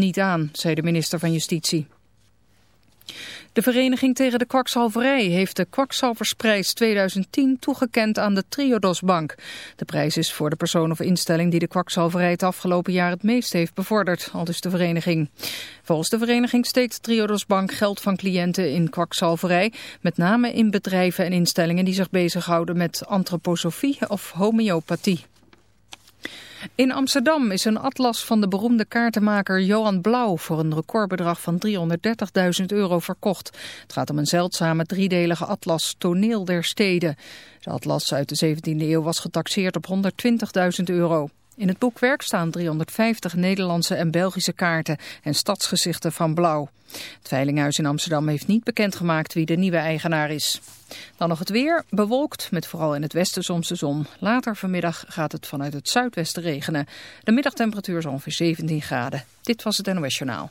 niet aan, zei de minister van Justitie. De Vereniging tegen de Kwakzalverij heeft de Kwakzalversprijs 2010 toegekend aan de Triodos Bank. De prijs is voor de persoon of instelling die de kwakzalverij het afgelopen jaar het meest heeft bevorderd, al dus de vereniging. Volgens de vereniging steekt Triodos Bank geld van cliënten in kwakzalverij, met name in bedrijven en instellingen die zich bezighouden met antroposofie of homeopathie. In Amsterdam is een atlas van de beroemde kaartenmaker Johan Blauw voor een recordbedrag van 330.000 euro verkocht. Het gaat om een zeldzame driedelige atlas Toneel der Steden. De atlas uit de 17e eeuw was getaxeerd op 120.000 euro. In het boekwerk staan 350 Nederlandse en Belgische kaarten en stadsgezichten van Blauw. Het Veilinghuis in Amsterdam heeft niet bekendgemaakt wie de nieuwe eigenaar is. Dan nog het weer, bewolkt met vooral in het westen soms de zon. Later vanmiddag gaat het vanuit het zuidwesten regenen. De middagtemperatuur is ongeveer 17 graden. Dit was het NOS Journaal.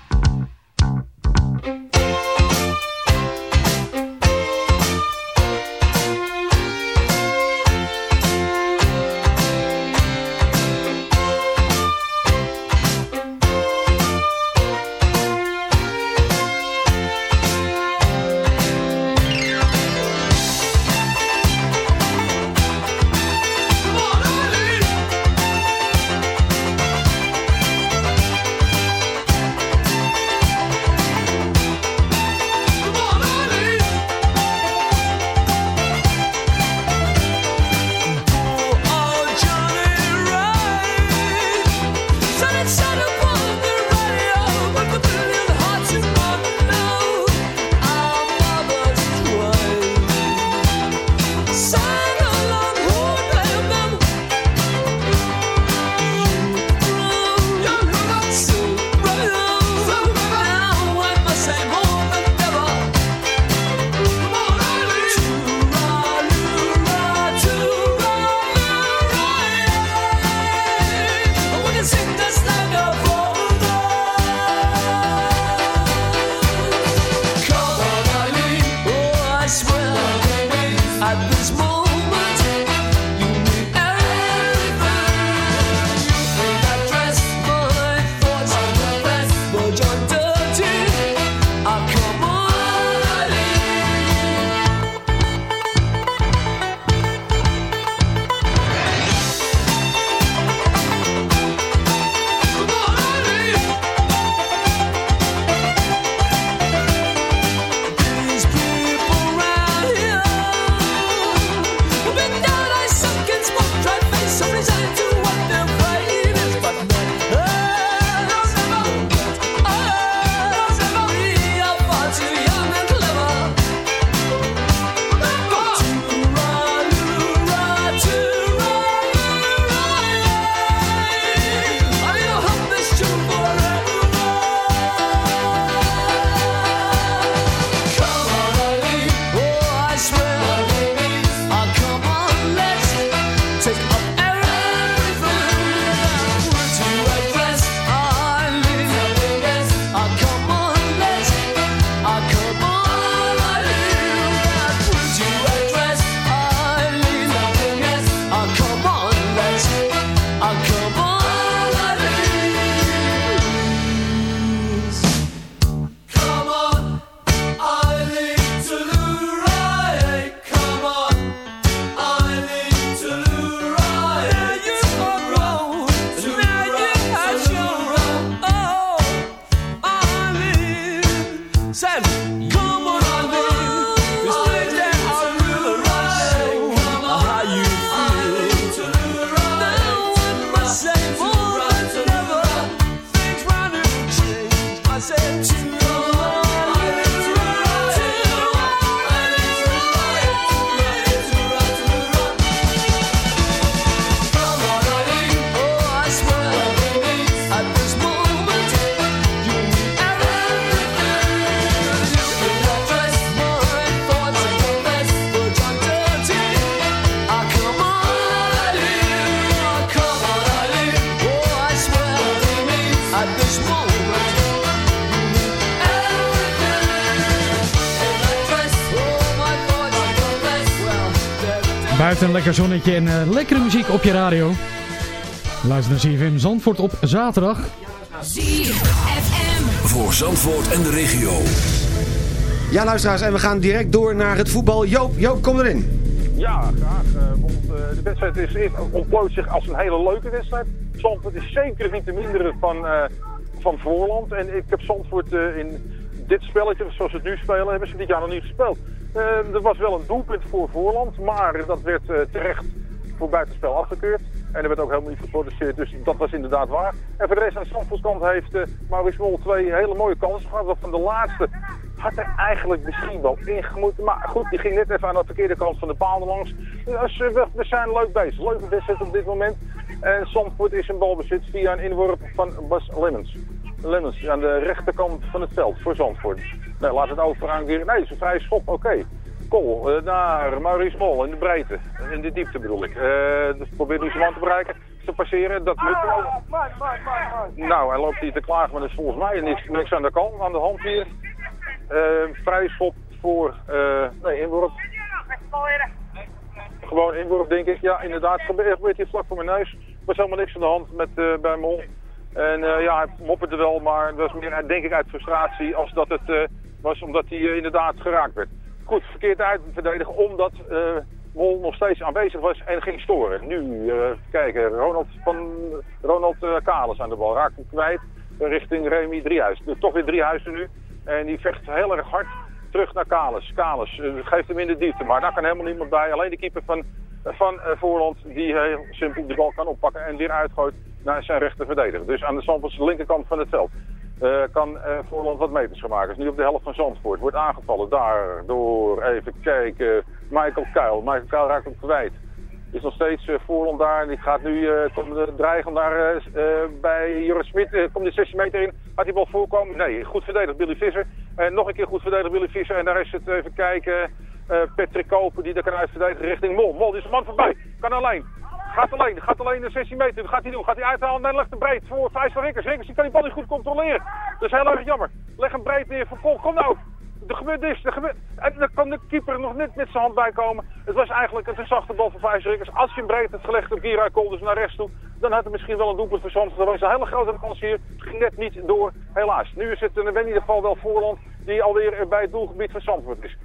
Lekker zonnetje en eh, lekkere muziek op je radio. Luister naar CFM Zandvoort op zaterdag. ZFM. Voor Zandvoort en de regio. Ja, luisteraars, en we gaan direct door naar het voetbal. Joop, Joop, kom erin. Ja, graag. eh, want eh, de wedstrijd is, is, ontplooit zich als een hele leuke wedstrijd. Zandvoort is zeker niet te minderen van, eh, van Voorland. En ik heb Zandvoort eh, in dit spelletje, zoals ze het nu spelen, hebben ze dit jaar nog niet gespeeld. Eh, er was wel een doelpunt voor Voorland, maar dat werd eh, terecht voor buitenspel afgekeurd. En er werd ook helemaal niet geproduceerd, dus dat was inderdaad waar. En voor de rest aan de Zandvoortskant heeft uh, Maurice Mol twee hele mooie kansen gehad. Van de laatste had er eigenlijk misschien wel ingemoeten. Maar goed, die ging net even aan de verkeerde kant van de paal langs. Dus we, zijn leuk bezig. Leuke wedstrijd op dit moment. En Zandvoort is een balbezit via een inworp van Bas Lemmens. Lemmens aan de rechterkant van het veld voor Zandvoort. Nou, laat het over aan Nee, het is een vrije schop, oké. Kool uh, naar Maurice Mol in de breedte. In de diepte bedoel ik. Uh, dus probeer nu zijn man te bereiken. Te passeren, dat lukt wel. Nou, hij loopt hier te klagen, maar er is volgens mij niks, niks aan de kant, aan de hand hier. Uh, vrije schop voor, nee, inworp. Gewoon inworp, denk ik. Ja, inderdaad, gebeurt, hier vlak voor mijn neus. Er was helemaal niks aan de hand met, bij Mol. En uh, ja, hij mopperde wel, maar dat was meer, denk ik, uit frustratie als dat het uh, was omdat hij uh, inderdaad geraakt werd. Goed, verkeerd uit verdedigen, omdat Mol nog steeds aanwezig was en ging storen. Nu, kijken, Ronald, van, Ronald Kalis aan de bal, raakt hem kwijt richting Remy Driehuis. Toch weer Driehuizen nu. En die vecht heel erg hard terug naar Kalis. Kalis geeft hem in de diepte, maar daar kan helemaal niemand bij. Alleen de keeper van, van Voorland die heel simpel de bal kan oppakken en weer uitgooit naar zijn rechter verdediger. Dus aan de Zandvoortse linkerkant van het veld kan uh, Voorland wat meters gaan maken. Is nu op de helft van Zandvoort. Wordt aangevallen daar door, even kijken, Michael Kuil. Michael Kuil raakt hem kwijt. Is nog steeds uh, Voorland daar. Die gaat nu uh, dreigen daar bij Joris Smit. komt de 16 meter in. Gaat die bal voorkomen? Nee, goed verdedigd Billy Visser. En nog een keer goed verdedigd Billy Visser. En daar is het, even kijken, Patrick Koper die daar kan uitverdedigen richting Mol. Mol is een man voorbij. Kan alleen. Gaat alleen, gaat alleen de 16 meter. Wat gaat hij doen? Gaat hij uithalen? Nee, legt hem breed voor Vijs van Rikkers. Rikkers die kan die bal niet goed controleren. Dat is heel erg jammer. Leg hem breed neer voor Kol. Kom nou. Er gebeurt niks. Er gebeurt... En dan kan de keeper nog net met zijn hand bij komen. Het was eigenlijk een zachte bal Vijs Rikkers. Als je hem breed had gelegd op Gira Kol, dus naar rechts toe, dan had hij misschien wel een doelpunt Zandvoort. Dat was een hele grote kans hier. Ging net niet door, helaas. Nu is het in ieder geval wel Voorland die alweer bij het doelgebied van Zandvoort is.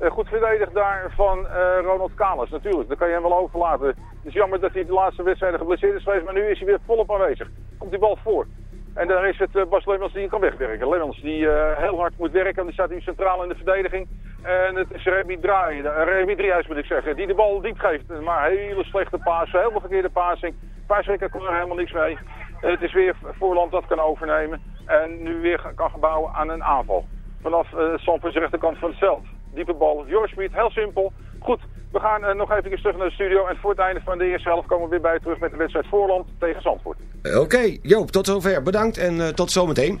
Uh, goed verdedigd daar van uh, Ronald Kalis natuurlijk. Dat kan je hem wel overlaten. Het is jammer dat hij de laatste wedstrijden geblesseerd is geweest, maar nu is hij weer volop aanwezig. Komt die bal voor. En dan is het uh, Bas Lemmels die kan wegwerken. Lemmels die heel hard moet werken, die staat nu centraal in de verdediging. En het is Remy, Draai, Remy Driehuis moet ik zeggen, die de bal diep geeft. Maar hele slechte paas, heel verkeerde passing. Paasrekker kon er helemaal niks mee. het is weer Voorland dat kan overnemen. En nu weer kan gaan bouwen aan een aanval. Vanaf uh, rechterkant van het veld diepe bal. Joris Smit, heel simpel. Goed, we gaan uh, nog even terug naar de studio. En voor het einde van de eerste helft komen we weer bij terug met de wedstrijd Voorland tegen Zandvoort. Oké, Joop, tot zover. Bedankt en uh, tot zometeen.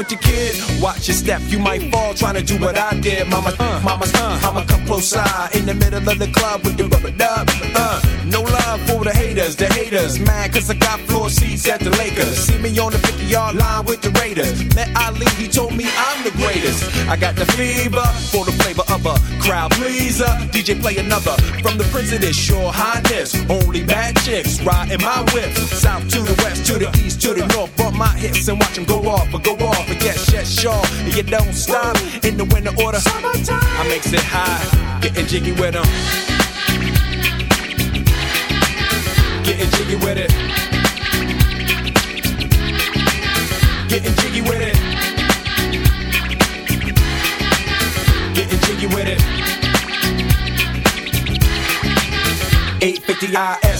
With your kid? Watch your step, you might fall trying to do what I did. Mama, uh, mama, uh, I'ma come close side in the middle of the club with the rubber dub. Uh, no love for the haters, the haters. Mad cause I got floor seats at the Lakers. See me on the 50 yard line with the Raiders. Met Ali, he told me I'm the greatest. I got the fever for the flavor of a crowd pleaser. DJ play another from the Prince of this sure highness. Only bad chicks riding my whip. South to the west, to the east, to the north. Bump my hips and watch them go off, but go off. But yes, yes, sure. And you don't stop in the winter order. Summertime. I makes it high, getting jiggy with them. Getting jiggy with it. Getting jiggy with it. Getting jiggy with it. 850 IS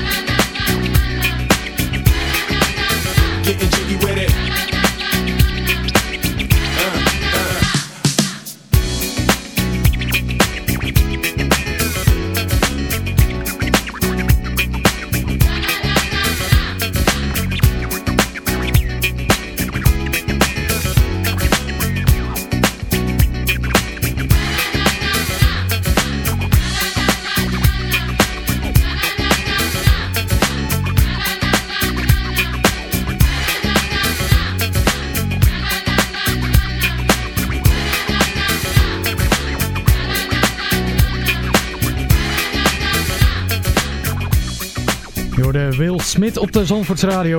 Hoorde Will Smit op de Zandvoorts Radio.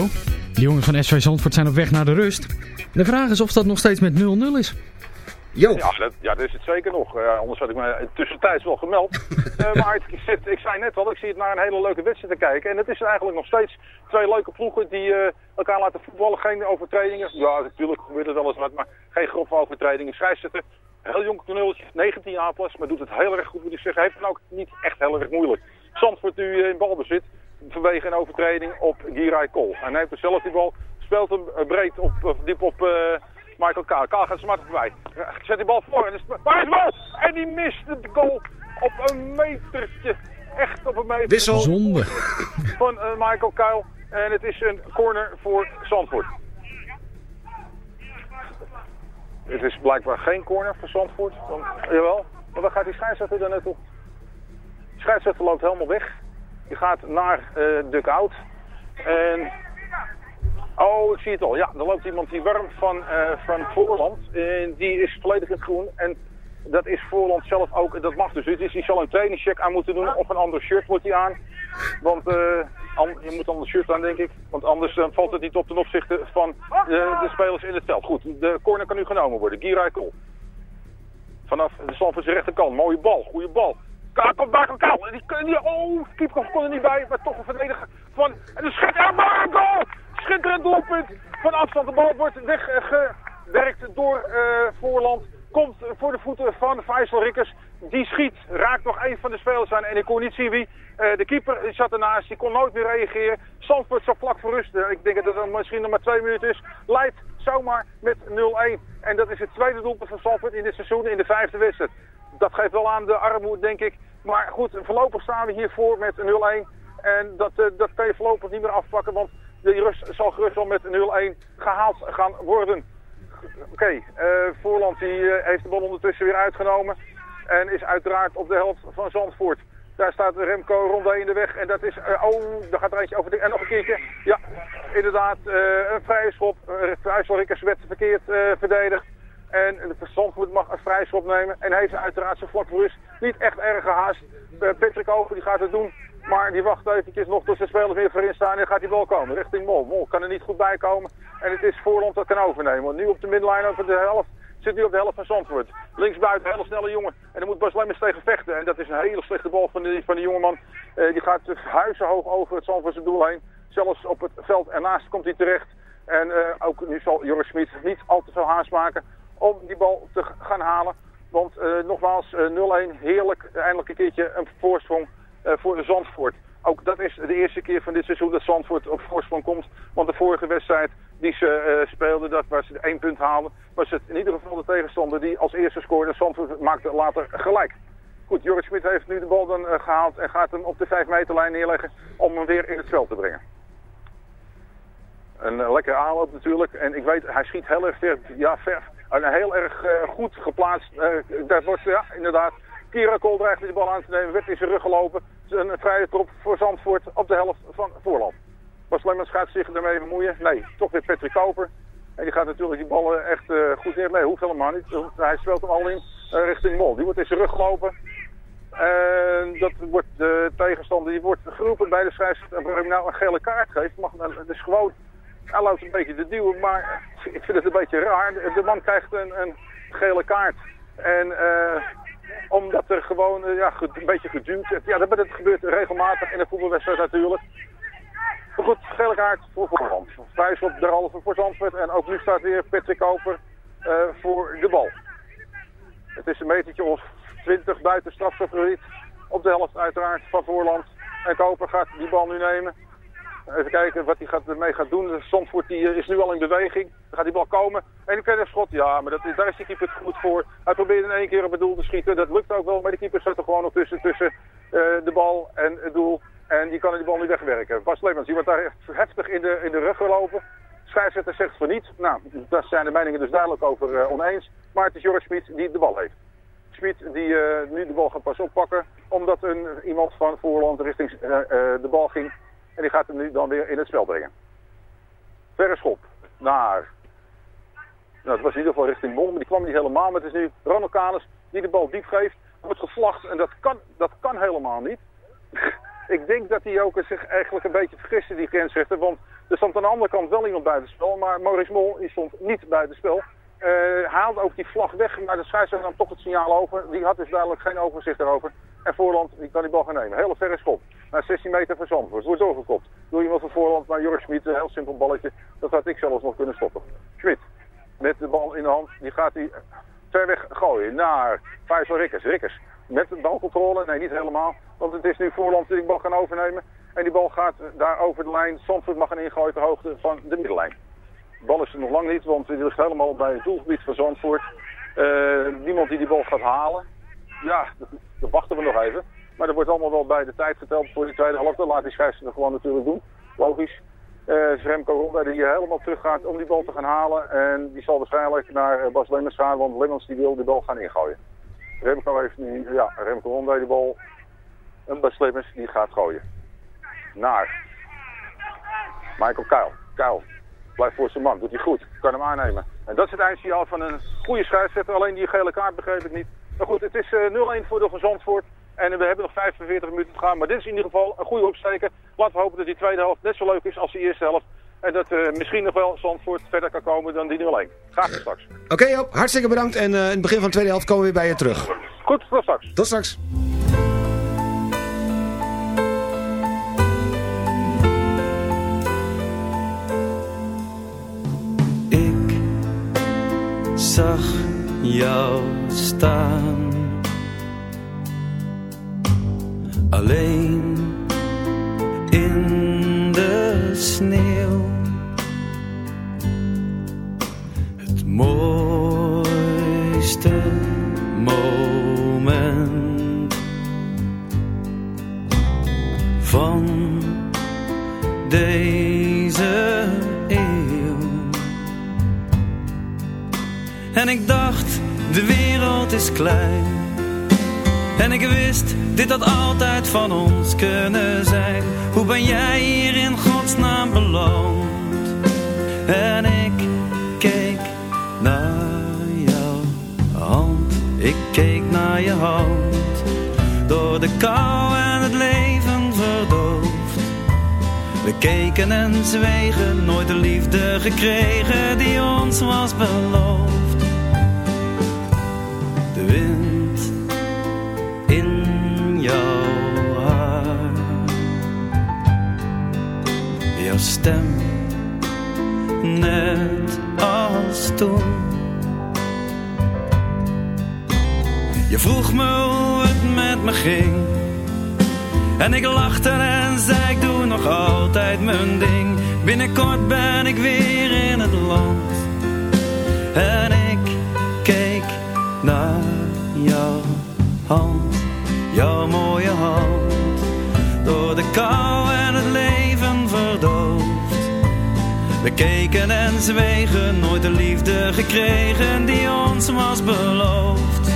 De jongens van SV Zandvoort zijn op weg naar de rust. De vraag is of dat nog steeds met 0-0 is. Joop. Ja, dat, ja, dat is het zeker nog. Eh, anders had ik me tussentijds wel gemeld. Eh, maar ik, zit, ik zei net al, ik zie het naar een hele leuke wedstrijd te kijken. En het is eigenlijk nog steeds twee leuke ploegen die eh, elkaar laten voetballen. Geen overtredingen. Ja, natuurlijk gebeurt er wel eens wat, maar geen grove overtredingen. Schrijfzetten, heel jong knulletje, 19 jaar pas, maar doet het heel erg goed. Moet ik zeggen, heeft het ook niet echt heel erg moeilijk. Zandvoort nu in balbezit vanwege een overtreding op Giray Kool. En hij heeft zelf die bal, speelt hem eh, breed op, of diep op eh, Michael Kaal. Kaal gaat smart voorbij. Zet die bal voor en is, waar is de bal? En die mist de goal op een metertje. Echt op een meter. Wissel. Zonde. Van eh, Michael Kuil. En het is een corner voor Zandvoort. Het is blijkbaar geen corner voor Zandvoort. Want, jawel, maar waar gaat die scheidsrechter dan naartoe? De scheidsrechter loopt helemaal weg. Die gaat naar eh duck-out. En... Oh, ik zie het al. Ja, er loopt iemand die warmt van, eh, van Voorland. En die is volledig in het groen. En dat is Voorland zelf ook. Dat mag dus. Dus die zal een trainingscheck aan moeten doen. Of een ander shirt moet hij aan. Want eh, je moet een ander shirt aan, denk ik. Want anders valt het niet op ten opzichte van de spelers in het veld. Goed, de corner kan nu genomen worden. Giray vanaf de Zandvoortse rechterkant. Mooie bal, goede bal. Kaal komt daar, Kaal. Die, oh, keeper kon er niet bij, maar toch een verdediger van... En een goal! Schitterend doelpunt van afstand. De bal wordt weggewerkt door eh, Voorland. Komt voor de voeten van Faisal Rikkers. Die schiet, raakt nog een van de spelers aan en ik kon niet zien wie. Eh, de keeper zat ernaast, die kon nooit meer reageren. Zandvoort zo vlak voor rust, eh, ik denk dat het misschien nog maar twee minuten is, leidt zomaar met 0-1. En dat is het tweede doelpunt van Zandvoort in dit seizoen in de vijfde wedstrijd. Dat geeft wel aan de armoede, denk ik. Maar goed, voorlopig staan we hiervoor met 0-1. En dat, eh, dat kan je voorlopig niet meer afpakken, want de rust zal gerust wel met 0-1 gehaald gaan worden. Oké, eh, Voorland die, eh, heeft de bal ondertussen weer uitgenomen. En is uiteraard op de helft van Zandvoort. Daar staat Remco Ronde in de weg. En dat is... oh, daar gaat er eentje over. En nog een keertje. Ja, inderdaad. een vrije schop. Uh, werd verkeerd verdedigd. En de Zandvoort mag een vrije schop nemen. En heeft uiteraard zijn vlak voor niet echt erg gehaast. Eh, Patrick Over die gaat het doen. Maar die wacht eventjes nog zijn spelers weer voorin staan. En gaat die bal komen. Richting Mol. Mol kan er niet goed bij komen. En het is Voorland dat kan overnemen. Want nu op de middenlijn over de helft. Zit nu op de helft van Zandvoort. Linksbuiten, hele snelle jongen. En dan moet Bas Lemmers tegen vechten. En dat is een hele slechte bal van die, van die jongeman. Eh, die gaat huizenhoog over het Zandvoortse doel heen. Zelfs op het veld ernaast komt hij terecht. En eh, ook nu zal Joris Smit niet al te veel haast maken om die bal te gaan halen. Want eh, nogmaals, eh, 0-1, heerlijk, eindelijk een keertje een voorsprong eh, voor Zandvoort. Ook dat is de eerste keer van dit seizoen dat Zandvoort op voorsprong komt. Want de vorige wedstrijd die ze eh, speelden, dat waar ze één punt haalden, was het in ieder geval de tegenstander die als eerste scoorde. Zandvoort maakte later gelijk. Goed, Joris Smit heeft nu de bal dan eh, gehaald en gaat hem op de 5 meterlijn neerleggen om hem weer in het veld te brengen. Een eh, lekkere aanloop natuurlijk. En ik weet, hij schiet heel erg. Ja, ver. En heel erg eh, goed geplaatst. Eh daar wordt, ja, inderdaad. Kira Kool dreigt die bal aan te nemen. Werd in zijn rug gelopen. Een vrije trop voor Zandvoort op de helft van Voorland. Bas Lemmens gaat zich ermee bemoeien. Nee, toch weer Patrick Koper. En die gaat natuurlijk die ballen echt eh, goed neer. Nee, hoeft helemaal niet. Hij speelt hem al in richting Mol. Die wordt in zijn rug gelopen. En dat wordt de tegenstander, die wordt geroepen bij de scheidsrechter. Waarom nou een gele kaart geeft, mag, het is gewoon, loopt een beetje te duwen, maar ik vind het een beetje raar. De man krijgt een, een gele kaart. En eh, omdat er gewoon eh, een beetje geduwd werd. Ja, dat, gebeurt regelmatig in een voetbalwedstrijd natuurlijk. Maar goed, gele kaart voor Voorland. Vijf op derhalve voor Zandvoort. En ook nu staat weer Patrick Koper eh, voor de bal. Het is een metertje of 20 buiten strafschopgebied. Op de helft uiteraard van Voorland. En Koper gaat die bal nu nemen. Even kijken wat hij gaat, ermee gaat doen. Zandvoort die, eh, is nu al in beweging. Dan gaat die bal komen. En een verder schot. Ja, maar dat, daar is de keeper goed voor. Hij probeert in één keer op het doel te schieten. Dat lukt ook wel. Maar de keeper zit er gewoon nog tussen, tussen eh, de bal en het doel. En die kan die bal niet wegwerken. Bas Leemans, die wordt daar echt heftig in de, in de rug gelopen. Scheidsrechter zegt van niet. Nou, daar zijn de meningen dus duidelijk over eh, oneens. Maar het is Joris Smit die de bal heeft. Smit die nu de bal gaat pas oppakken. Omdat een, iemand van Voorland richting de bal ging. En die gaat hem nu dan weer in het spel brengen. Verre schop naar... Nou, het was in ieder geval richting Mol, maar die kwam niet helemaal. Maar het is nu Ronald die de bal diep geeft. Wordt gevlacht en dat kan, dat kan helemaal niet. Ik denk dat hij ook zich eigenlijk een beetje vergiste, die grensrechter. Want er stond aan de andere kant wel iemand buitenspel. Maar Maurice Mol stond niet buitenspel. Eh haalde ook die vlag weg, maar de scheidsrechter nam toch het signaal over. Die had dus duidelijk geen overzicht erover. En Voorland die kan die bal gaan nemen. Hele verre schop. Naar 16 meter van Zandvoort. Wordt doorgekopt. Door iemand van Voorland naar Joris Schmid. Een heel simpel balletje. Dat had ik zelfs nog kunnen stoppen. Schmid. Met de bal in de hand. Die gaat hij ver weg gooien naar Faisal Rikkers. Rikkers. Met de balcontrole. Nee, niet helemaal. Want het is nu Voorland die die bal gaan overnemen. En die bal gaat daar over de lijn. Zandvoort mag een ingooien ter hoogte van de middenlijn. De bal is er nog lang niet, want die ligt helemaal bij het doelgebied van Zandvoort. Eh, niemand die die bal gaat halen. Ja, dat, dat wachten we nog even. Maar er wordt allemaal wel bij de tijd geteld voor die tweede helft. Dat laat die scheidsrechter gewoon natuurlijk doen. Logisch. Is Remco Ronda die helemaal terug gaat om die bal te gaan halen. En die zal waarschijnlijk naar eh, Bas Lemmens gaan, want Lemmens die wil die bal gaan ingooien. Remco heeft nu, ja, Remco Ronda die bal. En Bas Lemmens die gaat gooien. Naar Michael Kuil. Kuil blijft voor zijn man, doet hij goed, kan hem aannemen. En dat is het eindsignaal van een goede scheidsrechter, alleen die gele kaart begreep ik niet. Maar goed, het is eh, 0-1 voor de Zandvoort. En we hebben nog 45 minuten te gaan. Maar dit is in ieder geval een goede opsteken. Laten we hopen dat die tweede helft net zo leuk is als de eerste helft. En dat eh, misschien nog wel Zandvoort verder kan komen dan die 0-1. Graag tot straks. Oké Joop, hartstikke bedankt. En eh, in het begin van de tweede helft komen we weer bij je terug. Goed, tot straks. Tot straks. Zag jou staan. Alleen in de sneeuw. Het mooiste moment van deze En ik dacht, de wereld is klein. En ik wist, dit had altijd van ons kunnen zijn. Hoe ben jij hier in godsnaam beland? En ik keek naar jouw hand. Ik keek naar je hand. Door de kou en het leven verdoofd. We keken en zwegen, nooit de liefde gekregen die ons was beloofd. Stem, net als toen. Je vroeg me hoe het met me ging. En ik lachte en zei ik doe nog altijd mijn ding. Binnenkort ben ik weer in het land. We keken en zwegen, nooit de liefde gekregen die ons was beloofd.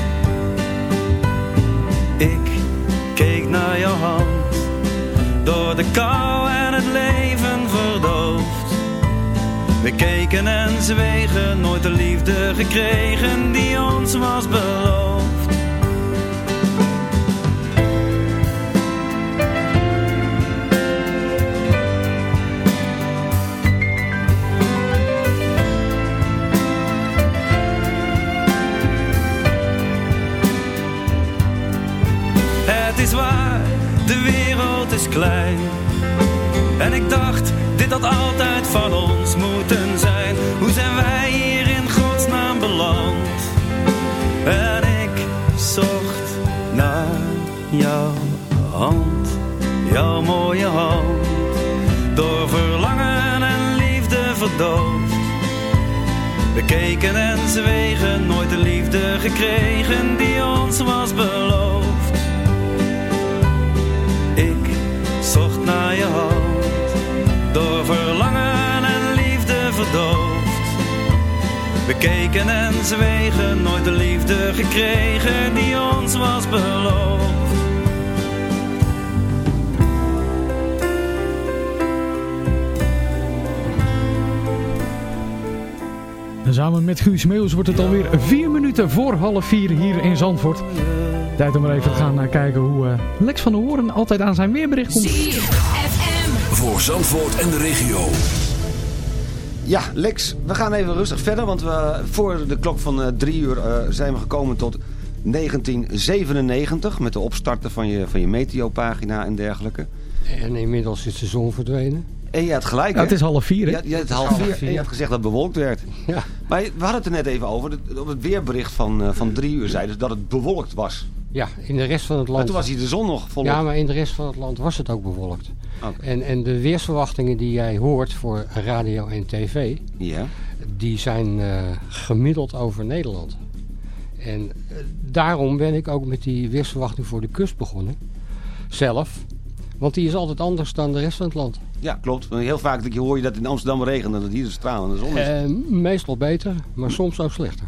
Ik keek naar jouw hand, door de kou en het leven verdoofd. We keken en zwegen, nooit de liefde gekregen die ons was beloofd. En ik dacht, dit had altijd van ons moeten zijn. Hoe zijn wij hier in godsnaam beland? En ik zocht naar jouw hand, jouw mooie hand. Door verlangen en liefde verdoofd. We keken en zwegen, nooit de liefde gekregen die ons was beloofd. Ik naar je hand, door verlangen en liefde verdoofd. We keken en zwegen, nooit de liefde gekregen die ons was beloofd. En samen met Guus Meeuws wordt het alweer vier minuten voor half vier hier in Zandvoort. Tijd om er even te gaan naar kijken hoe eh, Lex van der Hoorn altijd aan zijn weerbericht komt. Voor Zandvoort en de regio. Ja, Lex, we gaan even rustig verder, want we, voor de klok van eh, drie uur eh, zijn we gekomen tot 1997 met de opstarten van je, van je Meteo-pagina en dergelijke. En inmiddels is de zon verdwenen. En je had gelijk, Ja, het is half vier, hè? Ja, je had het half Half vier, vier. en je had gezegd dat het bewolkt werd. Ja. Maar we hadden het er net even over. dat- Op het weerbericht van, eh, van drie uur zei dus dat het bewolkt was. Ja, in de rest van het Maar land... toen was hier de zon nog volop. Ja, maar in de rest van het land was het ook bewolkt. En, en de weersverwachtingen die jij hoort voor radio en tv, Ja. die zijn eh, gemiddeld over Nederland. En eh, daarom ben ik ook met die weersverwachting voor de kust begonnen. Zelf. Want die is altijd anders dan de rest van het land. ja, klopt. Heel vaak hoor je dat in Amsterdam regent en dat hier de stralende zon is. Eh, meestal beter, maar soms ook slechter.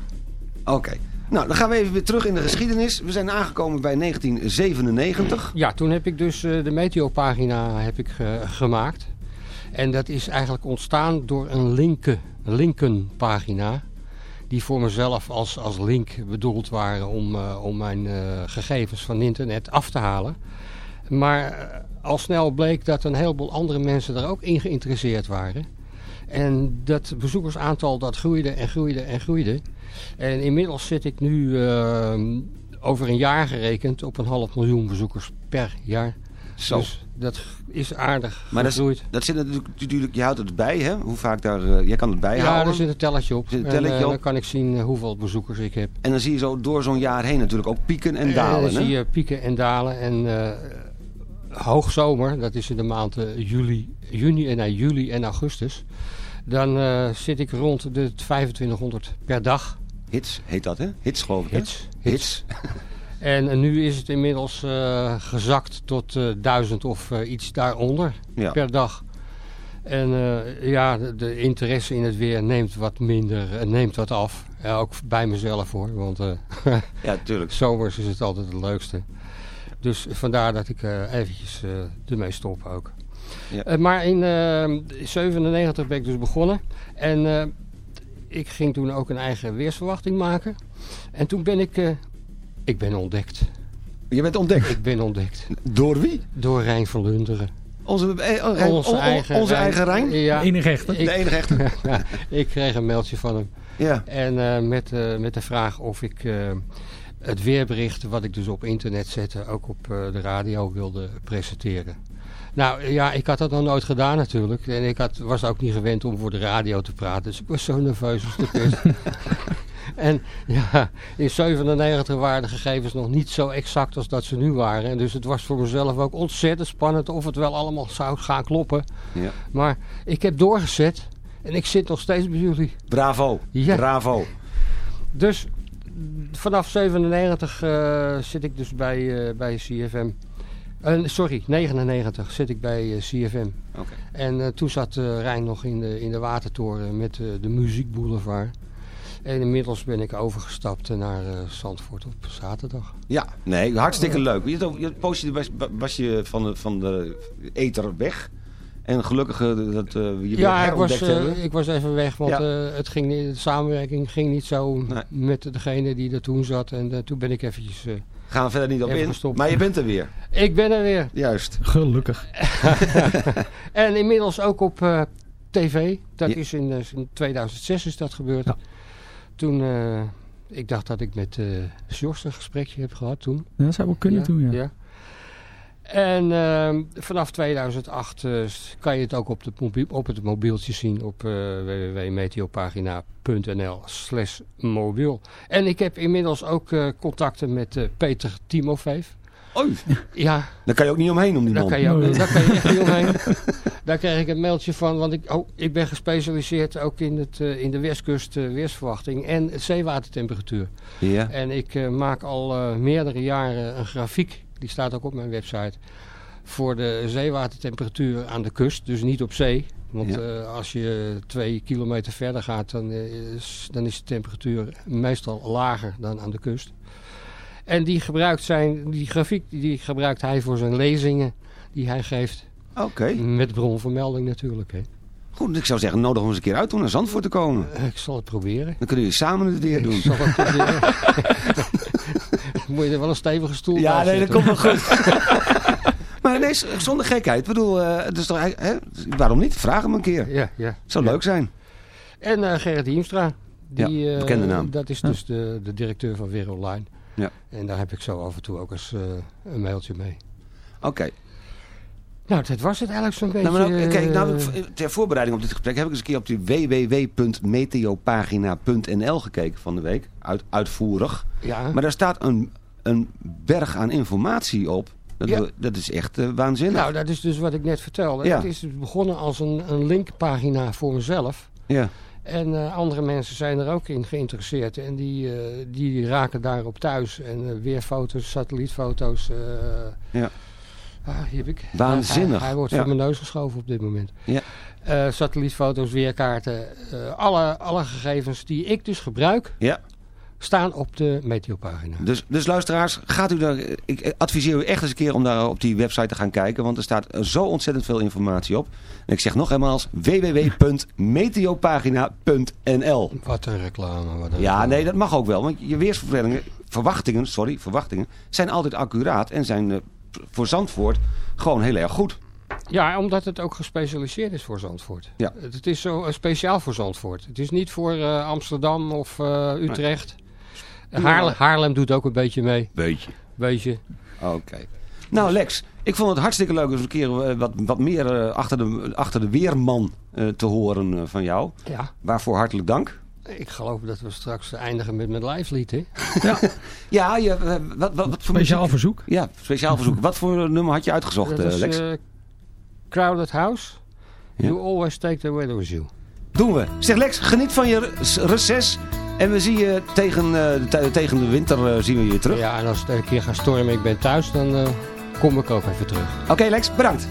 Oké. Nou, dan gaan we even weer terug in de geschiedenis. We zijn aangekomen bij 1997. Ja, toen heb ik dus eh, de Meteo-pagina heb ik, eh, gemaakt. En dat is eigenlijk ontstaan door een linken, linkenpagina. Die voor mezelf als, als link bedoeld waren om, eh, om mijn gegevens van internet af te halen. Maar al snel bleek dat een heleboel andere mensen daar ook in geïnteresseerd waren. En dat bezoekersaantal dat groeide en groeide en groeide. En inmiddels zit ik nu eh, over een jaar gerekend op een half miljoen bezoekers per jaar. Zo. Dus dat is aardig Maar dat, gegroeid. dat zit natuurlijk, je houdt het bij, hè? Hoe vaak daar, eh, jij kan het Ja, bijhouden. er zit een telletje op. zit een En, eh, op. dan kan ik zien eh, hoeveel bezoekers ik heb. En dan zie je zo door zo'n jaar heen natuurlijk ook pieken en En dalen, dan hè? zie je pieken en dalen. En hoogzomer, dat is in de maanden juli, juni en nee, juli en augustus. Dan eh, zit ik rond de 2500 per dag. Hits heet dat, hè? Hits, geloof ik, hè? Hits. Hits. En eh, nu is het inmiddels eh, gezakt tot eh 1000 of eh, iets daaronder Ja. per dag. En eh, ja, de, de interesse in het weer neemt wat minder, eh, neemt wat af. Ja, ook bij mezelf hoor, want eh, Ja, tuurlijk. zomers is het altijd het leukste. Dus vandaar dat ik eh, eventjes eh, ermee stop ook. Ja. Eh, maar in 1997 ben ik dus begonnen. En eh, ik ging toen ook een eigen weersverwachting maken. En toen ben ik... eh, ik ben ontdekt. Je bent ontdekt. Ik ben ontdekt. Door wie? Door Rijn van Lunderen. Onze, eh, Rijn- Onze eigen onze eigen Rijn? Ja, De enige echte. ik- De enige echte? ik kreeg een mailtje van hem. Ja. En eh, met, eh, met de vraag of ik eh, het weerbericht wat ik dus op internet zette ook op eh, de radio wilde presenteren. Nou ja, ik had dat nog nooit gedaan natuurlijk. En ik had, was ook niet gewend om voor de radio te praten. Dus ik was zo nerveus als de pest. en ja, in 97 waren de gegevens nog niet zo exact als dat ze nu waren. En dus het was voor mezelf ook ontzettend spannend of het wel allemaal zou gaan kloppen. Ja. Maar ik heb doorgezet. En ik zit nog steeds bij jullie. Bravo. Ja. Bravo. Dus vanaf 97 eh, zit ik dus bij, eh, bij CFM. Eh, sorry, 99 zit ik bij CFM. Oké. En toen zat Rijn nog in de, in de Watertoren met de Muziekboulevard. En inmiddels ben ik overgestapt naar eh, Zandvoort op zaterdag. Ja, nee, hartstikke leuk. Je, je, je was, was je van de, van de ether weg. En gelukkig eh, dat eh, we je Ja, ik was, eh, hebben. ik was even weg, want Ja. eh, het ging, niet- de samenwerking ging niet zo Nee. met degene die er toen zat. En toen ben ik eventjes... eh, Gaan we verder niet op even in. gestopt. Maar je bent er weer. ik ben er weer. Juist. Gelukkig. En inmiddels ook op eh, tv. Dat Ja. is in, eh, in 2006 is dat gebeurd. Ja. Toen, eh, ik dacht dat ik met eh Sjors een gesprekje heb gehad toen. Ja, dat zou wel kunnen toen, ja. En ehm, vanaf 2008 eh, kan je het ook op, de mobiel, op het mobieltje zien op eh www.meteopagina.nl slash mobiel. En ik heb inmiddels ook eh, contacten met eh, Peter Timofeef. Oei, Ja, daar kan je ook niet omheen om die daar man. kan, je ook, Nee. daar kan je echt niet omheen. Daar kreeg ik een mailtje van, want ik, oh, ik ben gespecialiseerd ook in, het, eh, in de westkust eh, weersverwachting en zeewatertemperatuur. Ja. En ik eh, maak al eh, meerdere jaren een grafiek, die staat ook op mijn website, voor de zeewatertemperatuur aan de kust, dus niet op zee. Want Ja. eh, als je twee kilometer verder gaat, dan, eh, is, dan is de temperatuur meestal lager dan aan de kust. En die, gebruikt zijn, die grafiek die gebruikt hij voor zijn lezingen die hij geeft. Oké. Met bronvermelding natuurlijk. Hè. Goed, ik zou zeggen, nodig ons een keer uit om naar Zandvoort te komen. Eh, Ik zal het proberen. Dan kunnen jullie samen het weer doen. Ik zal het proberen. Moet je er wel een stevige stoel Ja, nee, dat komt wel goed. maar nee, zonder gekheid. Ik bedoel, is toch, hè? waarom niet? Vraag hem een keer. Ja, ja. Zou Ja. leuk zijn. En eh, Gerrit Hiemstra. Die, Ja, eh, bekende naam. Dat is dus de, de directeur van Weer Online. Ja. En daar heb ik zo af en toe ook eens een mailtje mee. Oké. Nou, dat was het eigenlijk zo'n beetje. Nou, maar nou, kijk, nou, ter voorbereiding op dit gesprek heb ik eens een keer op die www.meteopagina.nl gekeken van de week. Uit, uitvoerig. ja, Maar daar staat een, een berg aan informatie op. Dat, Ja. dat is echt eh, waanzinnig. nou, dat is dus wat ik net vertelde. Ja. Het is begonnen als een, een linkpagina voor mezelf. ja. En eh, andere mensen zijn er ook in geïnteresseerd. En die, eh, die raken daarop thuis. En weer foto's, satellietfoto's. Ja. ah, hier heb ik. Waanzinnig. Hij, hij wordt Ja. voor mijn neus geschoven op dit moment. Ja. Satellietfoto's, weerkaarten. alle, alle gegevens die ik dus gebruik, ja. Staan op de Meteopagina. Dus, dus luisteraars, gaat u daar, ik adviseer u echt eens een keer om daar op die website te gaan kijken. Want er staat zo ontzettend veel informatie op. En ik zeg nog eenmaal www.meteopagina.nl Wat een reclame. Wat een Ja, reclame. nee, dat mag ook wel. Want je weersverwachtingen, verwachtingen, sorry, verwachtingen zijn altijd accuraat en zijn eh, voor Zandvoort gewoon heel erg goed. Ja, omdat het ook gespecialiseerd is voor Zandvoort. Ja. Het, is zo eh, speciaal voor Zandvoort. Het is niet voor eh, Amsterdam of Utrecht. Haarlem, Haarlem doet ook een beetje mee. Beetje. Beetje. Oké. Nou Lex, ik vond het hartstikke leuk eens een keer eh, wat, wat meer eh, achter, de, achter de weerman eh, te horen van jou. Ja. Waarvoor hartelijk dank. Ik geloof dat we straks eindigen met mijn live lied, hè? Ja, je, eh, wat, wat, wat voor Speciaal muziek- verzoek. Ja, speciaal verzoek. Wat voor nummer had je uitgezocht, Dat eh, is Lex? Crowded House. Ja. You always take the weather with you. Doen we. Zeg Lex, geniet van je reces. En we zien je tegen, eh, de, te- tegen de winter eh, zien we je terug. Ja, en als het een keer gaat stormen en ik ben thuis, dan eh, kom ik ook even terug. Oké Lex, bedankt.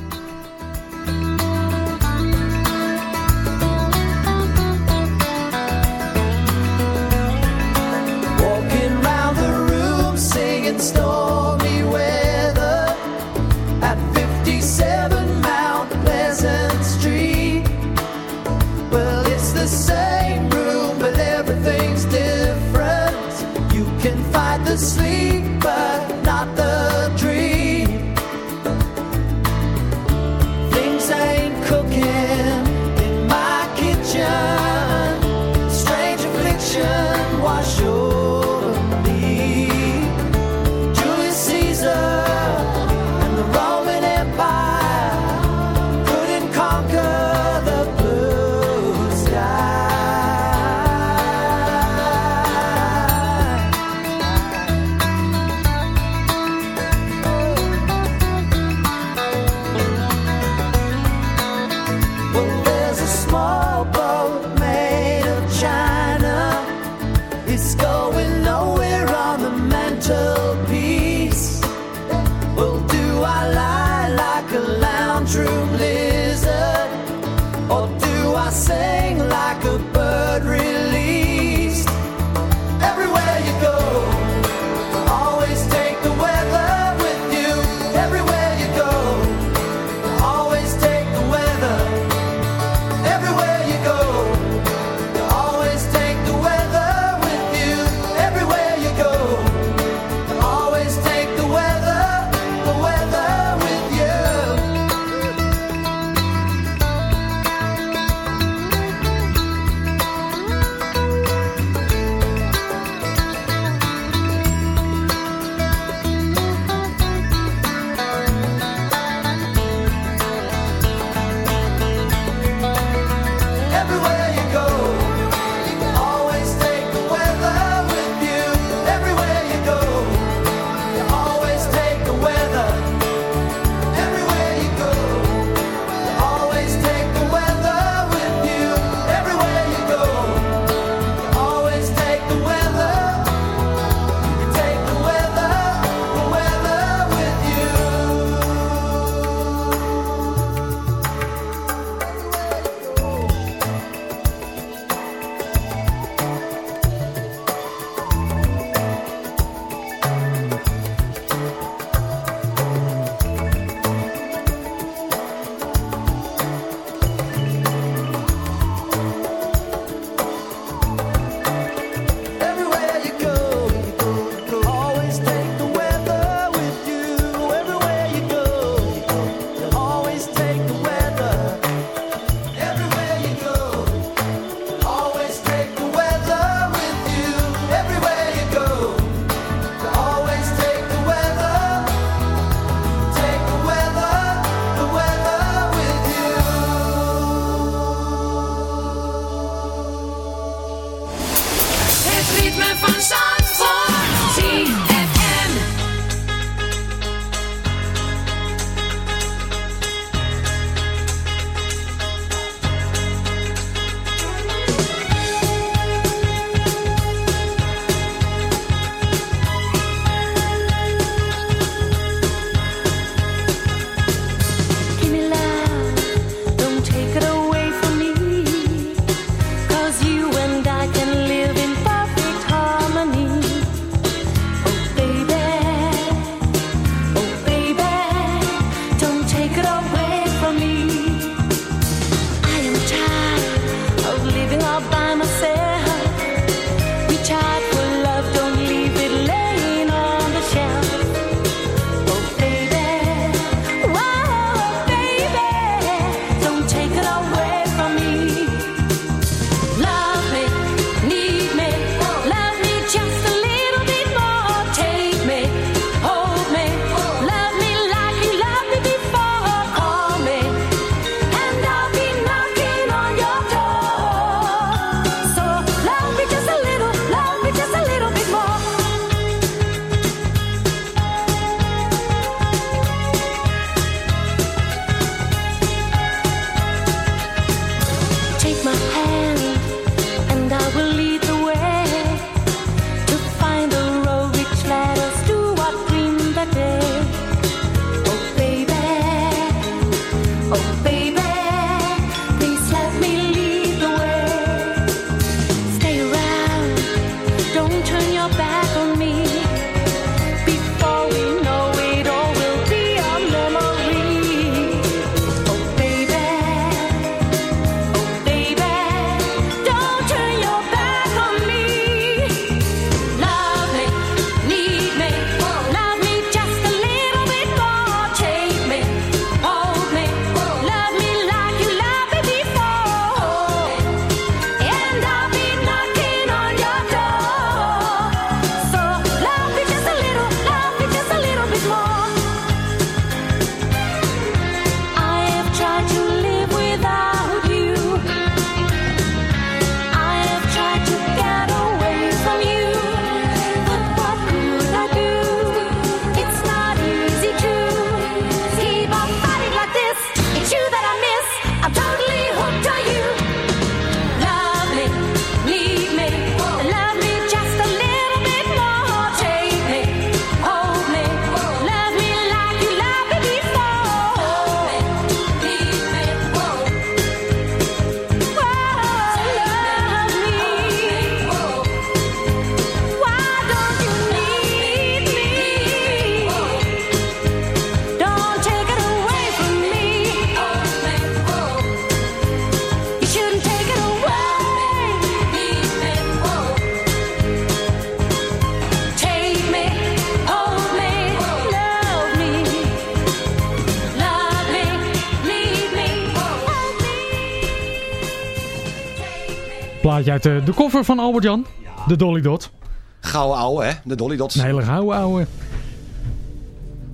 Plaatje uit de, de koffer van Albert Jan. De Dolly Dot. Gouden ouwe, hè? De Dolly Dots. Een hele gouden ouwe.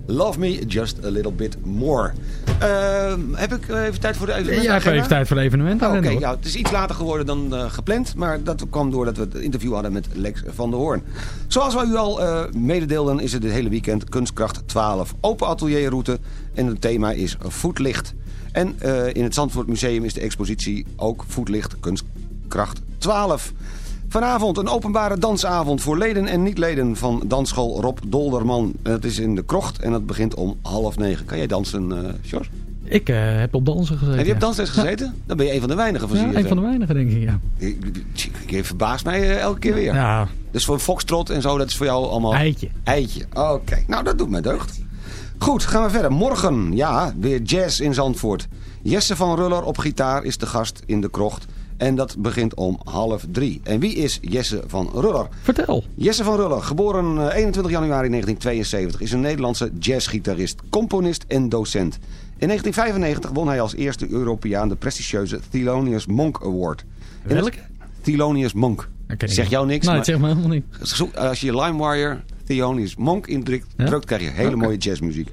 Love me just a little bit more. Ehm, heb ik even tijd voor de evenementen? hebt even tijd voor de evenementen. Oké, hoor. ja, het is iets later geworden dan eh, gepland, maar dat kwam doordat we het interview hadden met Lex van der Hoorn. Zoals we u al eh, mededeelden is het het hele weekend Kunstkracht 12. Open atelierroute en het thema is voetlicht. En eh, in het Zandvoort Museum is de expositie ook voetlicht Kunstkracht 12. Vanavond een openbare dansavond voor leden en niet-leden van dansschool Rob Dolderman. Het is in de krocht en dat begint om half negen. Kan jij dansen, eh Sjors? Ik eh, heb op dansen gezeten. Heb je op dansles gezeten? Dan ben je een van de weinigen van Ja, een van de weinigen denk ik, ja. Je verbaast mij eh, elke keer weer. Ja, Dus voor Foxtrot en zo, dat is voor jou allemaal... eitje. Eitje. Oké, nou dat doet mij deugd. Goed, gaan we verder. Morgen, ja, weer jazz in Zandvoort. Jesse van Ruller op gitaar is de gast in de krocht. En dat begint om half drie. En wie is Jesse van Ruller? Vertel. Jesse van Ruller, geboren eh, 21 januari 1972, is een Nederlandse jazzgitarist, componist en docent. In 1995 won hij als eerste Europeaan de prestigieuze Thelonious Monk Award. Welke? Thelonious Monk. Zeg jou niks, Nee, maar het zegt me helemaal niet. als je LimeWire Thelonious Monk indrukt, Ja? drukt, krijg je hele mooie jazzmuziek.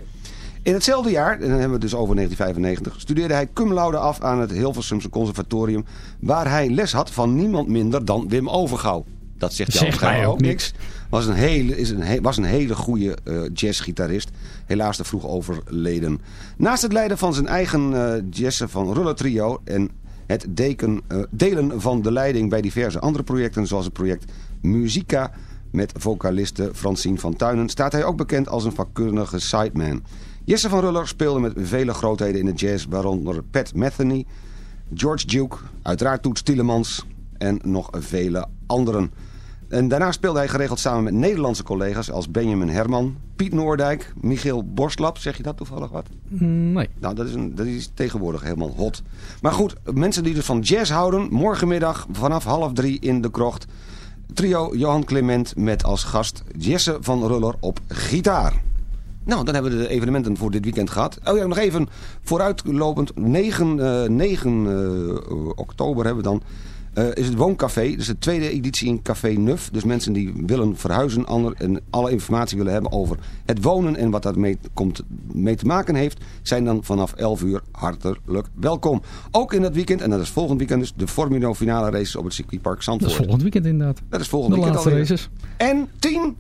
In hetzelfde jaar, en dan hebben we het dus over 1995, studeerde hij cum laude af aan het Hilversumse Conservatorium, waar hij les had van niemand minder dan Wim Overgouw. Dat zegt waarschijnlijk ook niks. Was een hele, is een, was een hele goede eh, jazzgitarist. Helaas te vroeg overleden. Naast het leiden van zijn eigen Jesse van Ruller trio en het deken, eh, delen van de leiding bij diverse andere projecten zoals het project Musica met vocaliste Francine van Tuinen staat hij ook bekend als een vakkundige sideman. Jesse van Ruller speelde met vele grootheden in de jazz waaronder Pat Metheny, George Duke, uiteraard Toets Tielemans en nog vele anderen. En daarna speelde hij geregeld samen met Nederlandse collega's als Benjamin Herman, Piet Noordijk, Michiel Borstlap. Zeg je dat toevallig wat? Mm, Nee. Nou, dat is, een, dat is tegenwoordig helemaal hot. Maar goed, mensen die dus van jazz houden, morgenmiddag vanaf half drie in de krocht. Trio Johan Clement met als gast Jesse van Ruller op gitaar. Nou, dan hebben we de evenementen voor dit weekend gehad. Oh ja, nog even vooruitlopend. 9, eh, 9 eh, oktober hebben we dan... eh, is het Wooncafé. Dus de tweede editie in Café Nuf. Dus mensen die willen verhuizen ander, en alle informatie willen hebben over het wonen en wat daarmee komt, mee te maken heeft, zijn dan vanaf 11 uur hartelijk welkom. Ook in het weekend, en dat is volgend weekend, dus de Formula finale races op het circuitpark Dat Zandvoort. is volgend weekend inderdaad. Dat is volgend De weekend laatste alweer. races. En 10,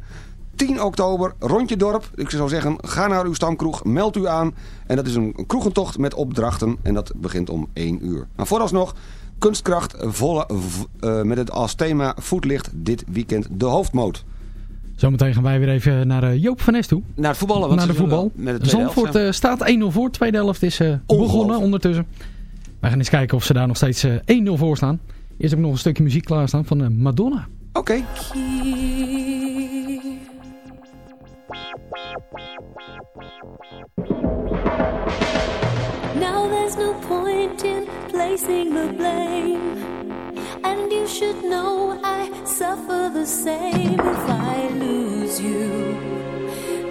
10 oktober, rondje dorp. Ik zou zeggen, ga naar uw stamkroeg, meld u aan. En dat is een kroegentocht met opdrachten. En dat begint om 1 uur. Maar vooralsnog, kunstkracht volle, eh, met het als thema voetlicht dit weekend de hoofdmoot. Zometeen gaan wij weer even naar eh, Joop van Nes toe. Naar het voetballen. want naar de voetbal. Met de tweede helft Zandvoort eh, staat 1-0 voor. Tweede helft is eh, begonnen ondertussen. Wij gaan eens kijken of ze daar nog steeds eh, 1-0 voor staan. Eerst heb ik nog een stukje muziek klaarstaan van Madonna. Oké. Now there's no point in placing the blame. And you should know I suffer the same if I lose you.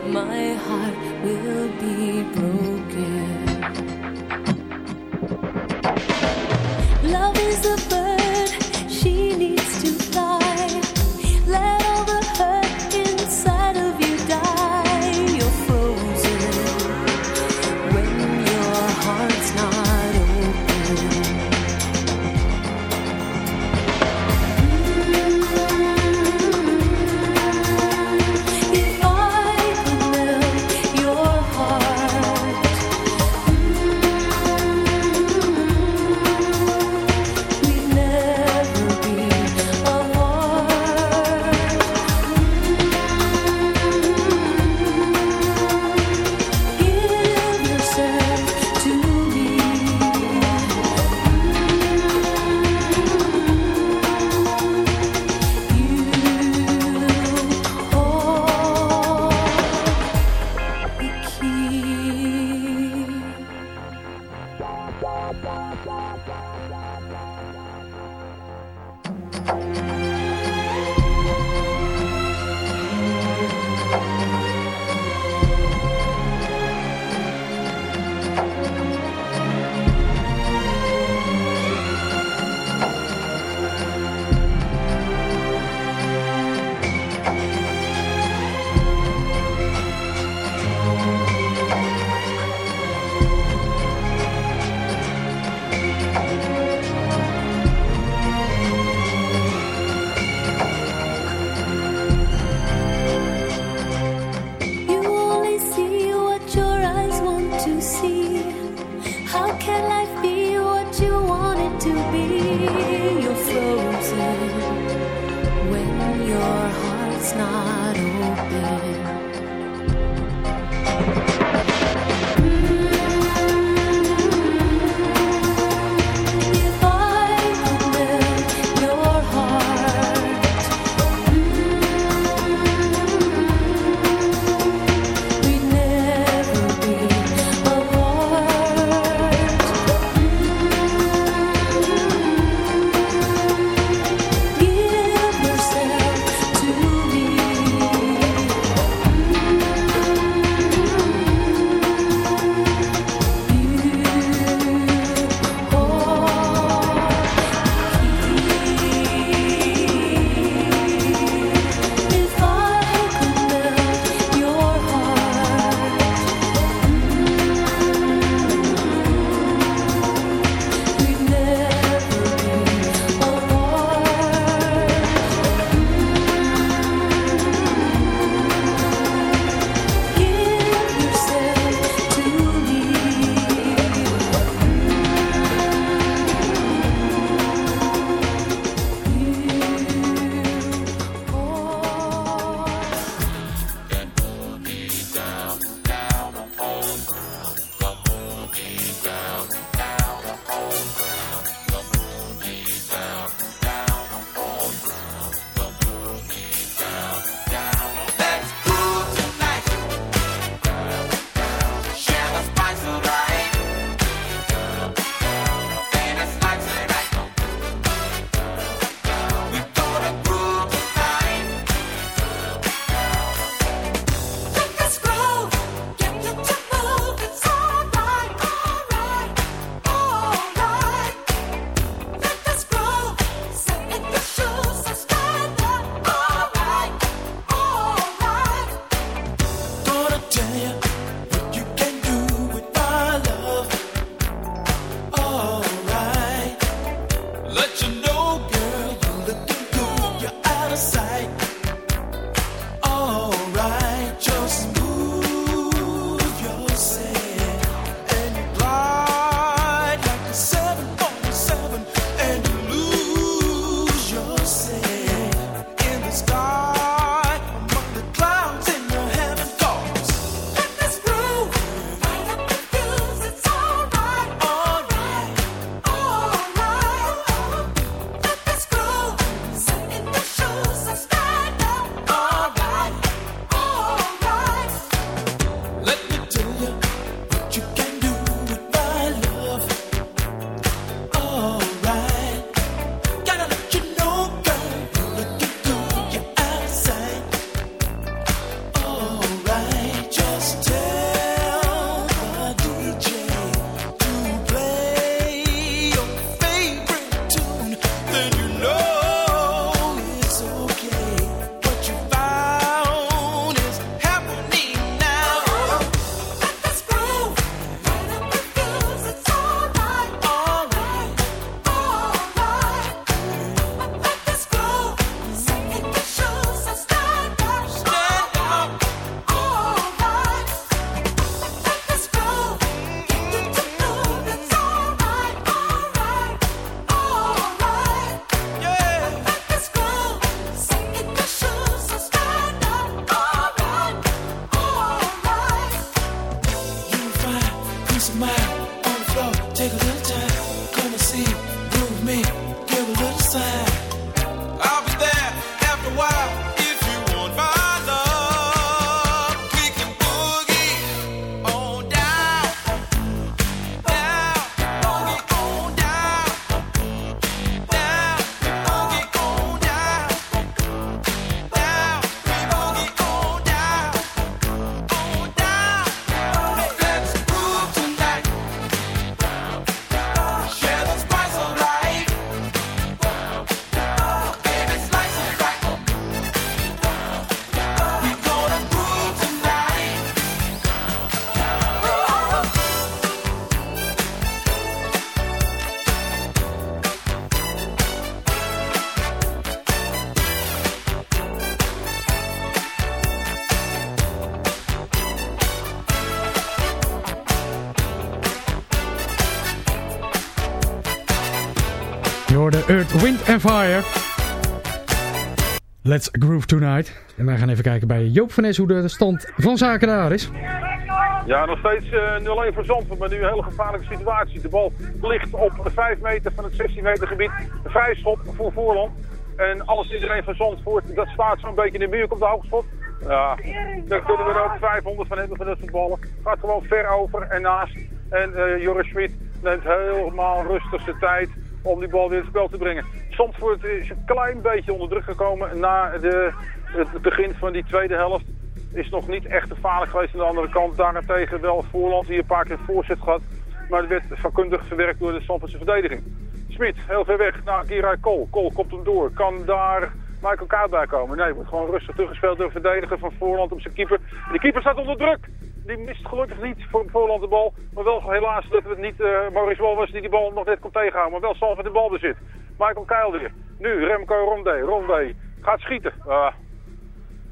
My heart will be broken. Love is a bird, Earth, Wind and Fire. Let's Groove Tonight. En wij gaan even kijken bij Joop van Nes hoe de stand van zaken daar is. Ja, nog steeds eh 0-1 voor Zandvoort, maar nu een hele gevaarlijke situatie. De bal ligt op 5 meter van het 16 meter gebied. Vrij schop voor Voorland. En alles iedereen van Zandvoort, dat staat zo'n beetje in de muur op de hoogschot. Ja, daar kunnen we ook 500 van hebben van dat soort ballen. Gaat gewoon ver over en naast. En eh, Joris Schmid neemt helemaal rustig zijn tijd om die bal weer in het spel te brengen. Zandvoort is een klein beetje onder druk gekomen na de, het begin van die tweede helft. Is nog niet echt gevaarlijk geweest aan de andere kant. Daarentegen wel Voorland die een paar keer voorzet gehad. Maar het werd vakkundig verwerkt door de Zandvoortse verdediging. Smit, heel ver weg naar Kirai Kool. Kool kopt hem door. Kan daar Michael Koud bij komen? Nee, wordt gewoon rustig teruggespeeld door de verdediger van Voorland op zijn keeper. De keeper staat onder druk. Die mist gelukkig niet voor Voorland de bal. Maar wel helaas dat het niet uh, Maurice Wal was die die bal nog net kon tegenhouden. Maar wel Salva de bal bezit. Michael Keil weer. Nu Remco Rondé. Rondé gaat schieten. Ah.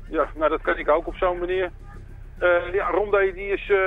ja, nou dat kan ik ook op zo'n manier. Uh, ja, Rondé die is uh,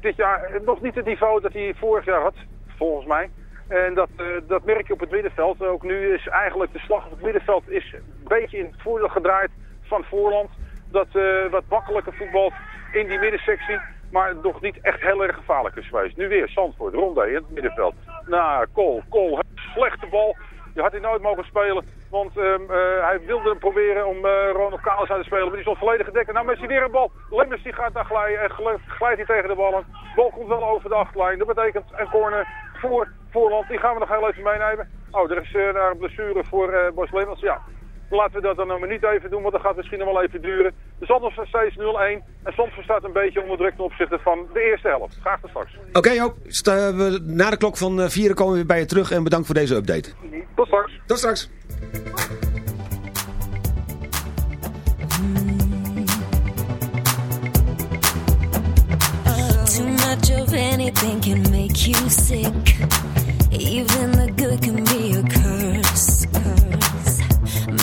dit jaar nog niet het niveau dat hij vorig jaar had. Volgens mij. En dat, dat merk je op het middenveld. Ook nu is eigenlijk de slag op het middenveld is een beetje in het voordeel gedraaid van Voorland. Dat wat makkelijker voetbalt in die middensectie. Maar nog niet echt heel erg gevaarlijk geweest. Nu weer Zandvoort, Ronde in het middenveld. Nou, Kool, Kool, slechte bal. Die had hij nooit mogen spelen. Want um, uh, hij wilde proberen om uh, Ronald Kalis uit te spelen. Maar die stond volledig gedekt. Nou met weer een bal. Lemmers die gaat naar glijden. En glijdt hij tegen de bal aan. De bal komt wel over de achterlijn. Dat betekent een corner voor Voorland. Die gaan we nog heel even meenemen. Oh, er is daar een blessure voor Bos Lemmers. Ja, laten we dat dan nog maar niet even doen. Want dat gaat misschien nog wel even duren. De Zandvoort staat steeds 0-1. En Zandvoort staat een beetje onder druk ten opzichte van de eerste helft. Graag tot straks. Oké okay, Joop. We, na de klok van 4 komen we weer bij je terug. En bedankt voor deze update. Tot straks. Tot straks. Too much of anything can make you sick. Even the good can be a curse. curse.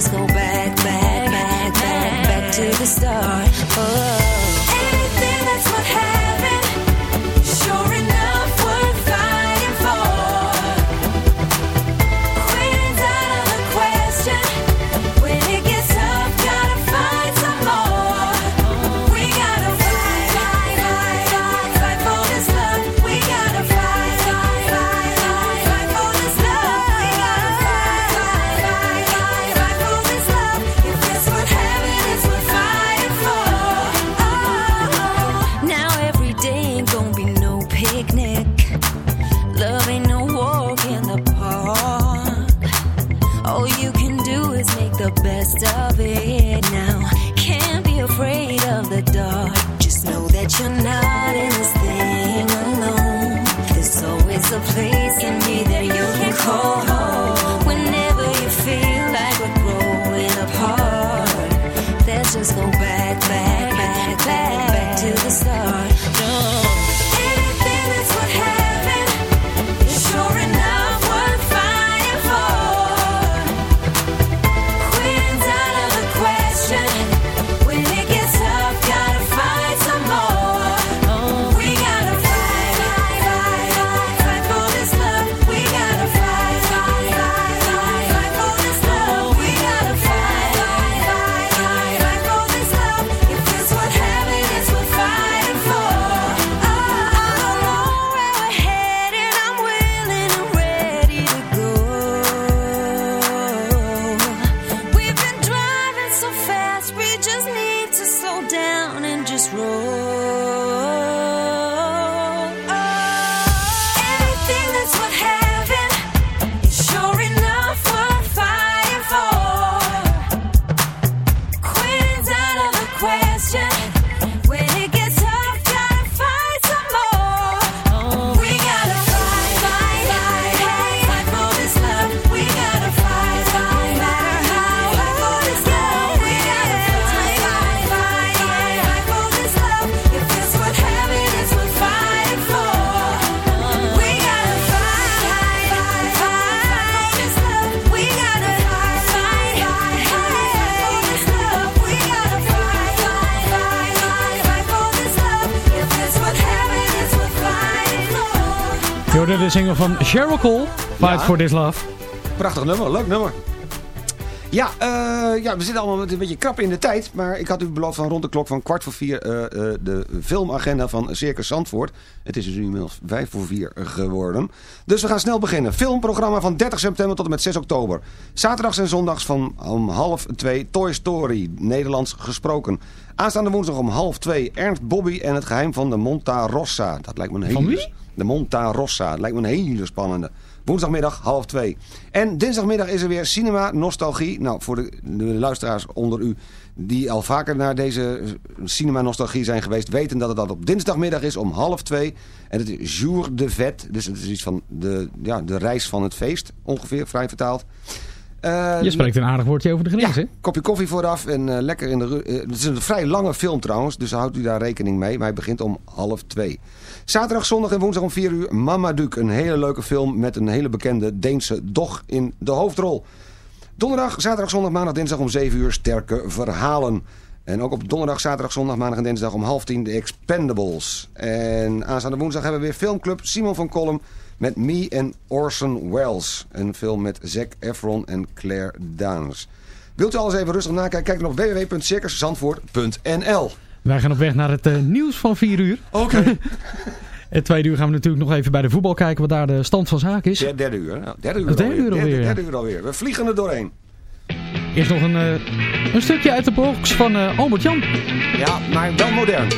just go back, back, back, back, back to the start. De single van Cheryl Cole, Fight Ja. for This Love. Prachtig nummer, leuk nummer. Ja, eh, ja, we zitten allemaal met een beetje krap in de tijd. Maar ik had u beloofd van rond de klok van kwart voor vier eh, eh, de filmagenda van Circus Zandvoort. Het is dus nu inmiddels vijf voor vier geworden. Dus we gaan snel beginnen. Filmprogramma van 30 september tot en met 6 oktober. Zaterdags en zondags van om half twee Toy Story, Nederlands gesproken. Aanstaande woensdag om half twee Ernst Bobby en het geheim van de Monta Rossa. Dat lijkt me een hele... Van wie? De Monta Rossa. Dat lijkt me een hele spannende. Woensdagmiddag half twee. En dinsdagmiddag is er weer Cinema Nostalgie. Nou, voor de, de luisteraars onder u die al vaker naar deze Cinema Nostalgie zijn geweest... weten dat het dat op dinsdagmiddag is om half twee. En het is Jour de Vet. Dus het is iets van de, ja, de reis van het feest, ongeveer, vrij vertaald. Je spreekt een aardig woordje over de grens, hè? kopje koffie vooraf en eh, lekker in de... eh, het is een vrij lange film trouwens, dus houdt u daar rekening mee. Maar hij begint om half twee. Zaterdag, zondag en woensdag om vier uur Mamaduke. Een hele leuke film met een hele bekende Deense dog in de hoofdrol. Donderdag, zaterdag, zondag, maandag, dinsdag om 7 uur sterke verhalen. En ook op donderdag, zaterdag, zondag, maandag en dinsdag om half tien de Expendables. En aanstaande woensdag hebben we weer filmclub Simon van Kolm met Me en Orson Welles. Een film met Zac Efron en Claire Danes. Wilt u alles even rustig nakijken? Kijk dan op www.circuszandvoort.nl Wij gaan op weg naar het eh, nieuws van 4 uur. Oké. Het tweede uur gaan we natuurlijk nog even bij de voetbal kijken wat daar de stand van zaken is. Der- Derde uur. Nou, derde uur Het derde alweer. uur alweer, Derde, ja. derde uur alweer. We vliegen er doorheen. Eerst nog een, eh, een stukje uit de box van eh, Albert Jan. Ja, maar wel modern.